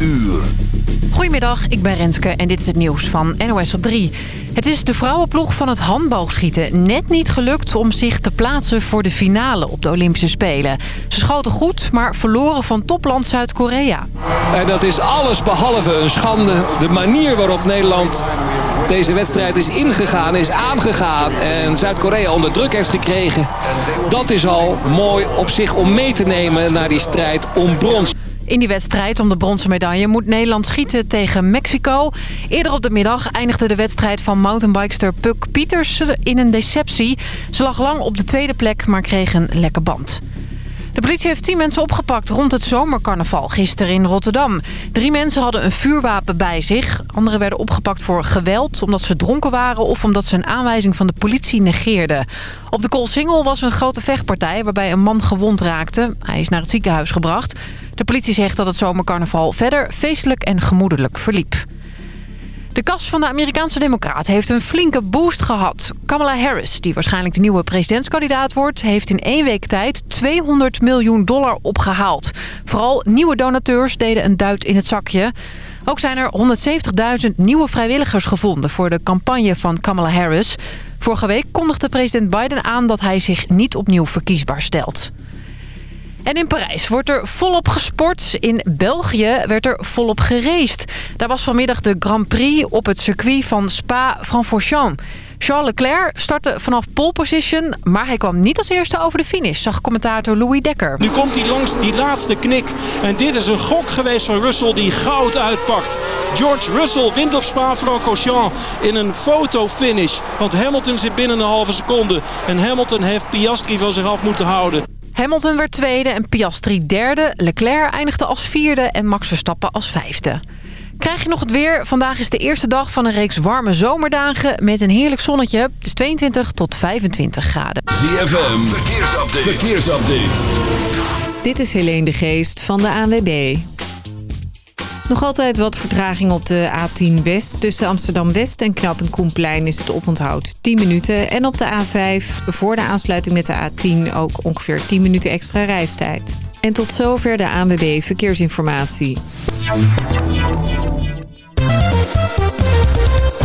uur. Goedemiddag, ik ben Renske en dit is het nieuws van NOS op 3. Het is de vrouwenploeg van het handboogschieten net niet gelukt om zich te plaatsen voor de finale op de Olympische Spelen. Ze schoten goed, maar verloren van topland Zuid-Korea. En dat is alles behalve een schande. De manier waarop Nederland deze wedstrijd is ingegaan, is aangegaan en Zuid-Korea onder druk heeft gekregen. Dat is al mooi op zich om mee te nemen naar die strijd om brons. In die wedstrijd om de bronzen medaille moet Nederland schieten tegen Mexico. Eerder op de middag eindigde de wedstrijd van mountainbikester Puk Pieters in een deceptie. Ze lag lang op de tweede plek, maar kreeg een lekke band. De politie heeft tien mensen opgepakt rond het zomercarnaval gisteren in Rotterdam. Drie mensen hadden een vuurwapen bij zich. Anderen werden opgepakt voor geweld omdat ze dronken waren... of omdat ze een aanwijzing van de politie negeerden. Op de Koolsingel was een grote vechtpartij waarbij een man gewond raakte. Hij is naar het ziekenhuis gebracht. De politie zegt dat het zomercarnaval verder feestelijk en gemoedelijk verliep. De kas van de Amerikaanse democraat heeft een flinke boost gehad. Kamala Harris, die waarschijnlijk de nieuwe presidentskandidaat wordt... heeft in één week tijd 200 miljoen dollar opgehaald. Vooral nieuwe donateurs deden een duit in het zakje. Ook zijn er 170.000 nieuwe vrijwilligers gevonden... voor de campagne van Kamala Harris. Vorige week kondigde president Biden aan dat hij zich niet opnieuw verkiesbaar stelt. En in Parijs wordt er volop gesport. In België werd er volop geraced. Daar was vanmiddag de Grand Prix op het circuit van Spa-Francorchamps. Charles Leclerc startte vanaf pole position, maar hij kwam niet als eerste over de finish, zag commentator Louis Dekker. Nu komt hij langs die laatste knik en dit is een gok geweest van Russell die goud uitpakt. George Russell wint op Spa-Francorchamps in een fotofinish, want Hamilton zit binnen een halve seconde. En Hamilton heeft Piastri van zich af moeten houden. Hamilton werd tweede en Piastri derde. Leclerc eindigde als vierde en Max Verstappen als vijfde. Krijg je nog het weer? Vandaag is de eerste dag van een reeks warme zomerdagen... met een heerlijk zonnetje. Het is 22 tot 25 graden. ZFM, verkeersupdate. verkeersupdate. Dit is Helene de Geest van de ANWB. Nog altijd wat vertraging op de A10 West. Tussen Amsterdam-West en Knappend Koenplein is het oponthoud 10 minuten. En op de A5 voor de aansluiting met de A10 ook ongeveer 10 minuten extra reistijd. En tot zover de ANWB Verkeersinformatie.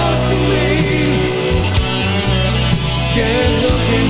close to me. Get looking.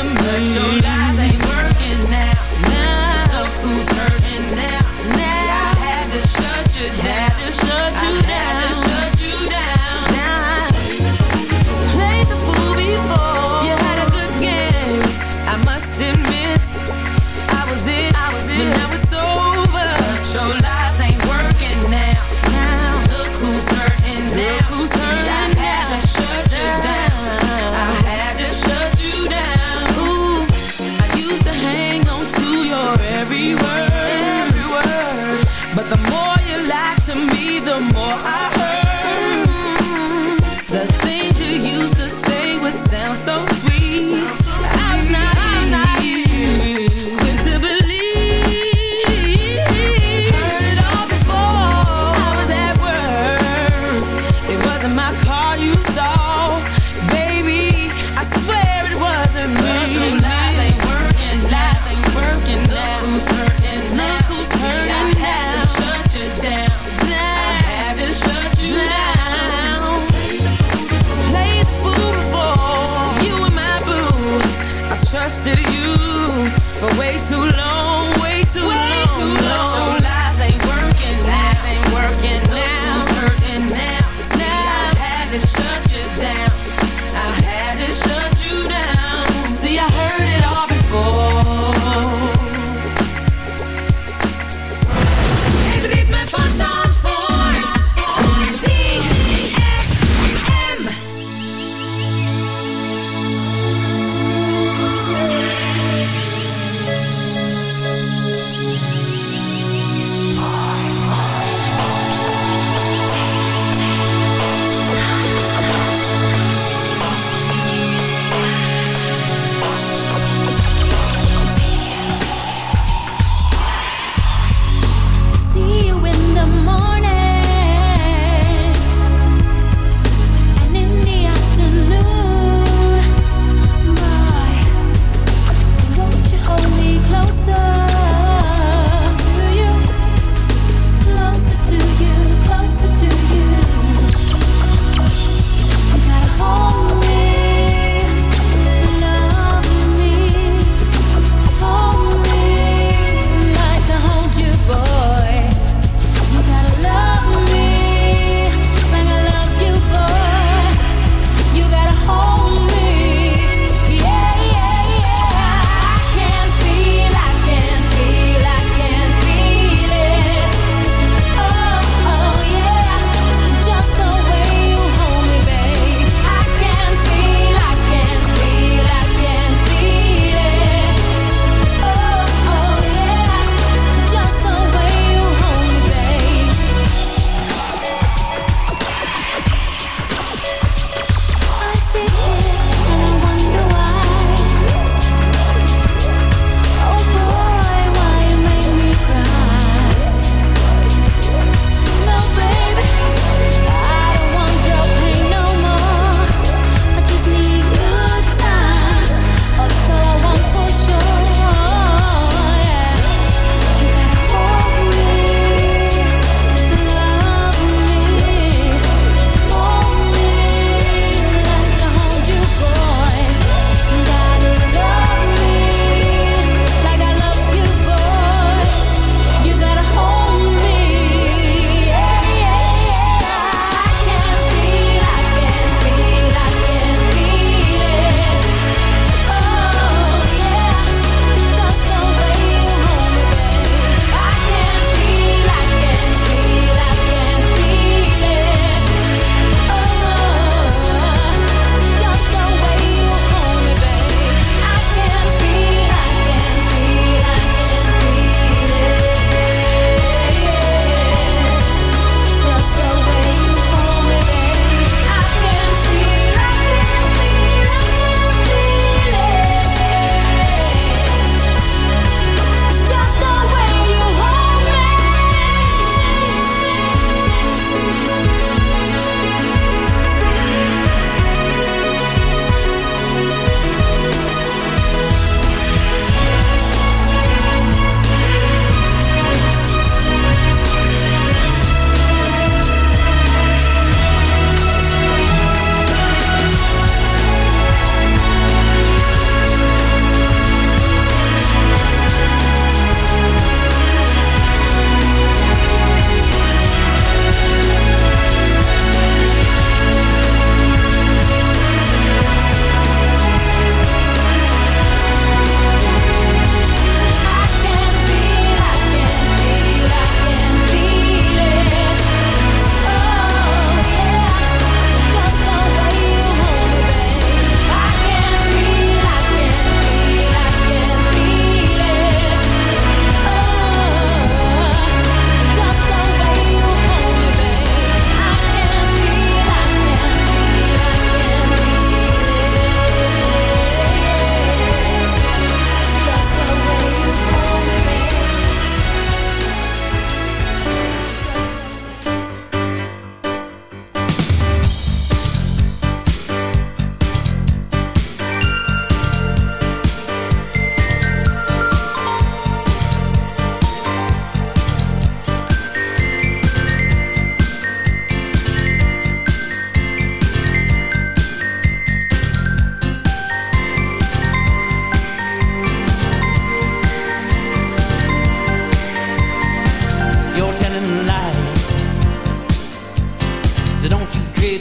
But your lies ain't But the more you lie to me, the more I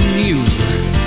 You.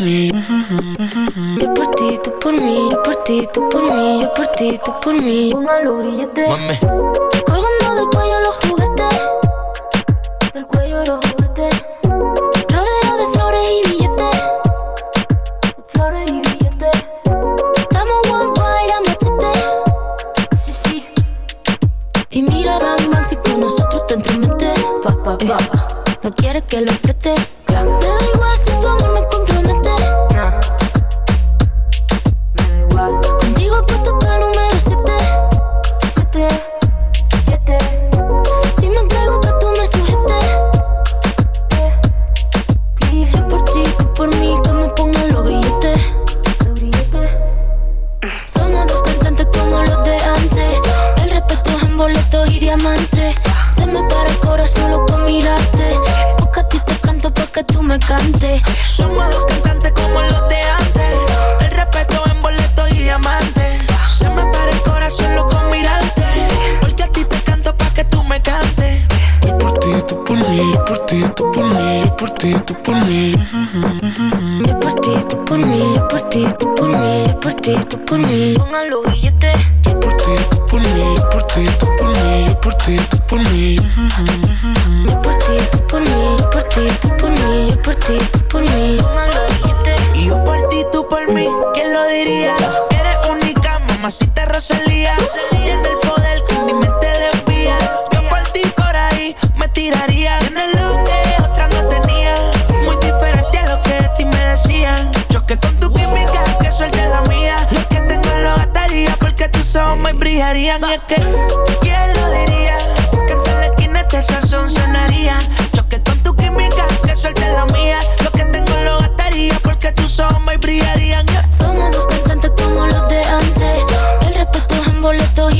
Ti,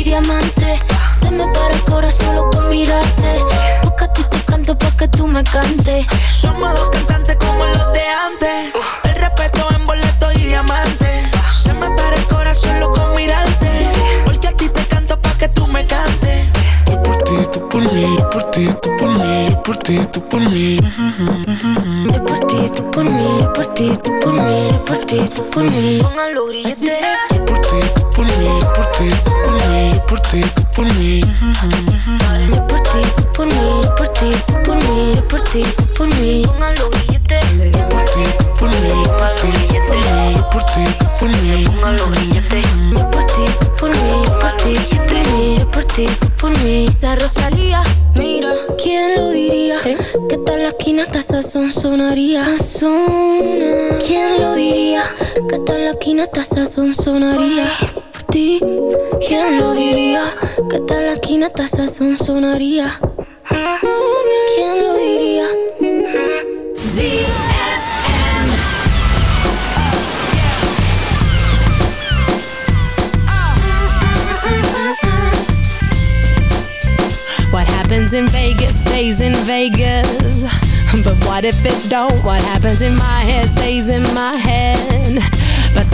y diamantes. Se me para el corazón solo con mirarte. Porque a ti te canto pa' que tú me cantes. Somos dos cantantes como los de antes. El respeto en boletos y diamantes. Se me para el corazón loco con mirarte. Porque a ti te canto pa' que tú me cantes. Yo por ti, tú por mí, yo por ti, tú por mí, yo por ti, tú por mí. Yo por ti, tú por mí, yo por ti, tú por mí, yo por ti, tú por mí. Pongan los grilletes. Yo por mí, por ti, por mí, yo por ti, por mí. Yo por ti, por mí, yo por ti, por mí, yo por ti, por mí. Grilletes. Yo por ti, por mí, yo por ti, por mí, yo por ti, por mí. Grilletes. Yo por ti, por mí, por ti, por mí, por ti, por mí. La Rosalía, mira, ¿quién lo diría? Que tal la esquina hasta sazón sonaría. ¿Quién lo diría? Que tal la esquina hasta sazón sonaría. Ti, ¿quién lo diría? Que la sazón sonaría. ¿Quién lo diría? What happens in Vegas stays in Vegas. But what if it don't? What happens in my head stays in my head.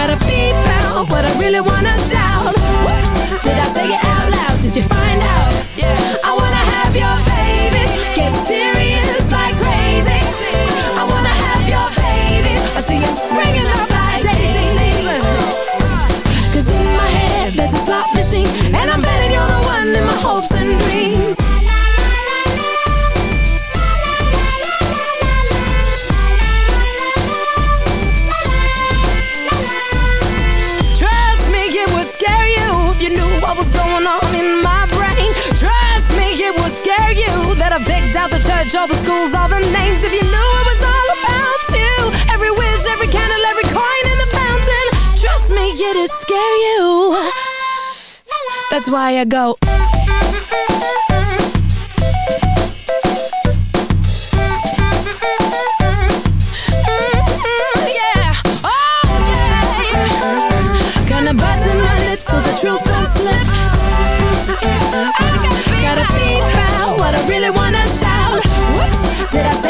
Gotta beep out what I really wanna shout. Whoops, did I say it out college, all the schools, all the names. If you knew it was all about you, every wish, every candle, every coin in the fountain. Trust me, it'd scare you. That's why I go. Oh, truth don't slip. I gotta be about what I really want did I say?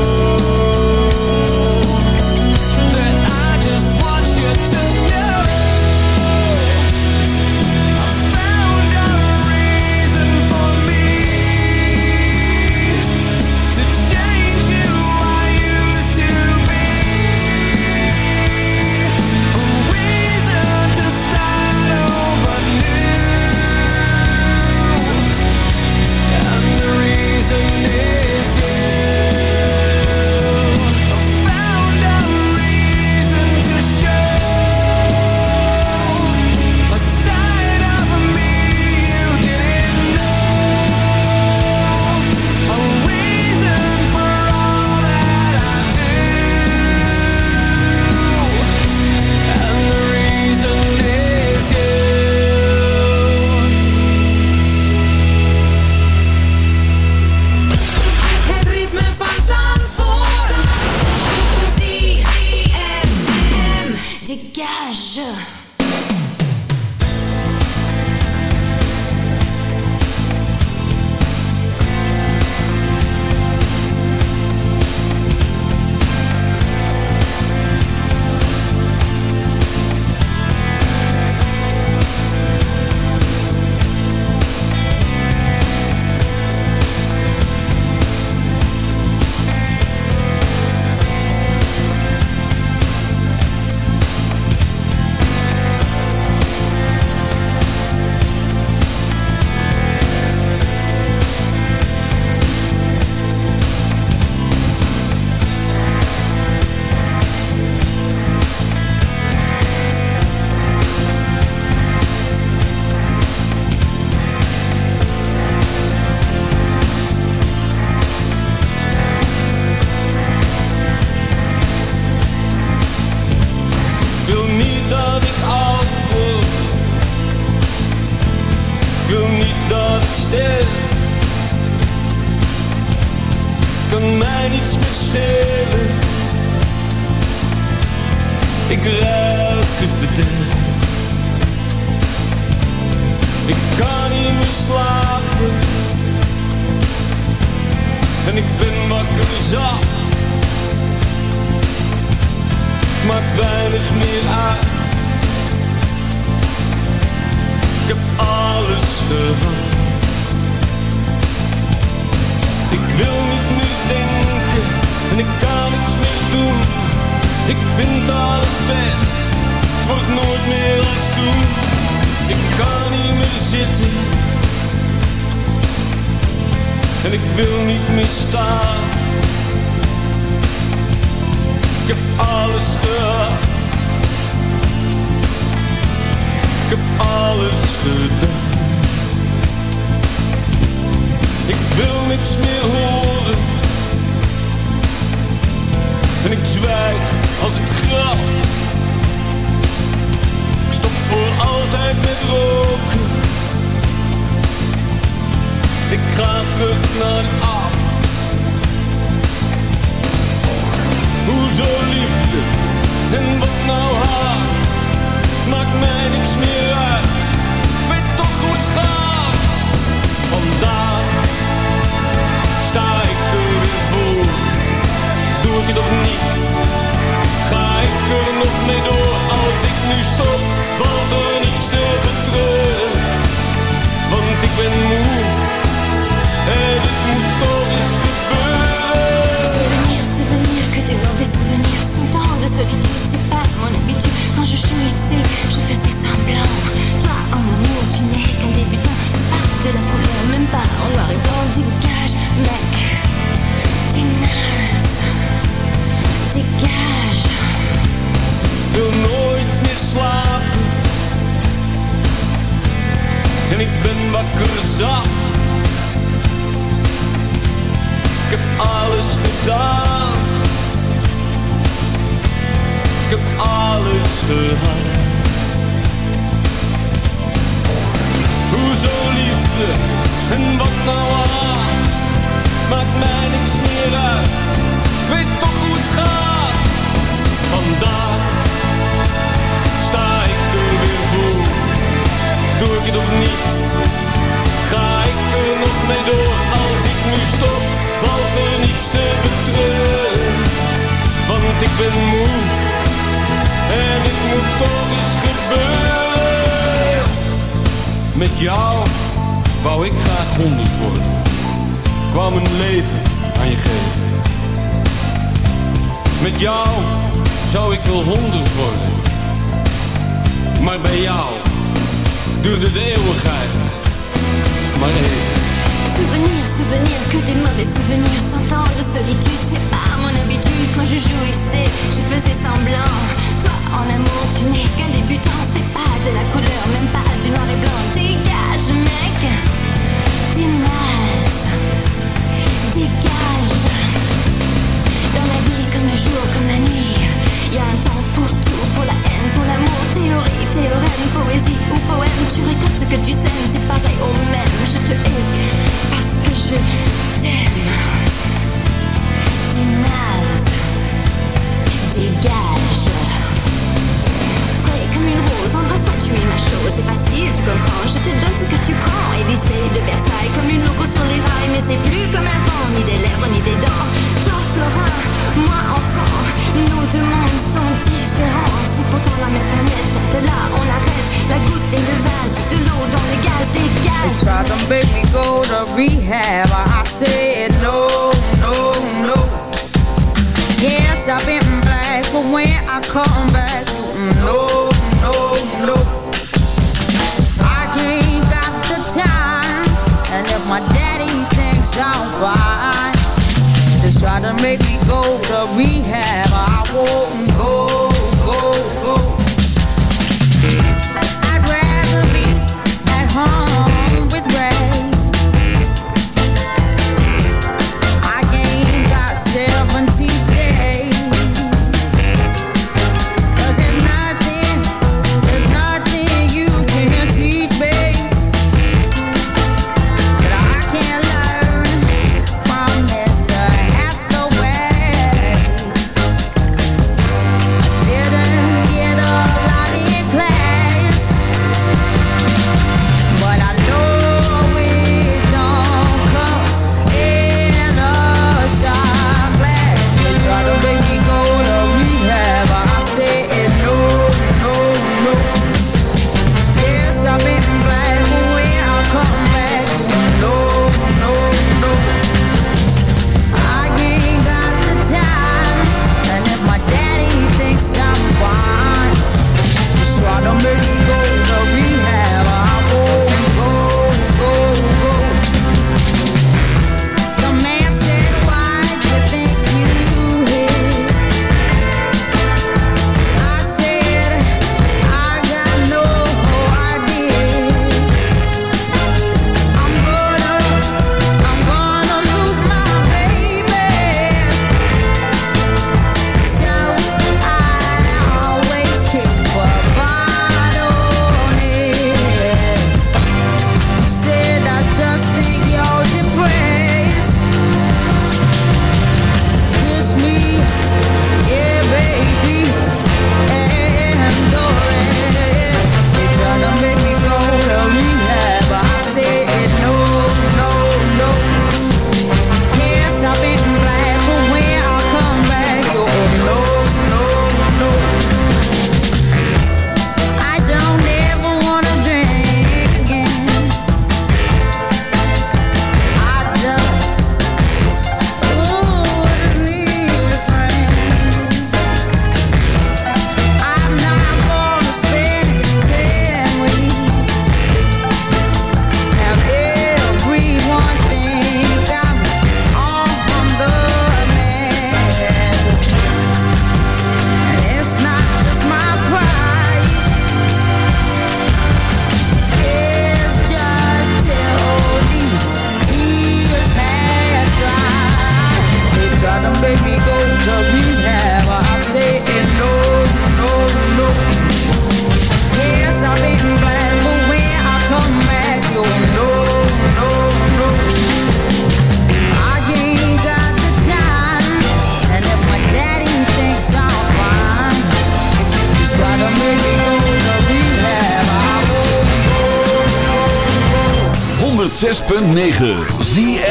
106.9 ZFN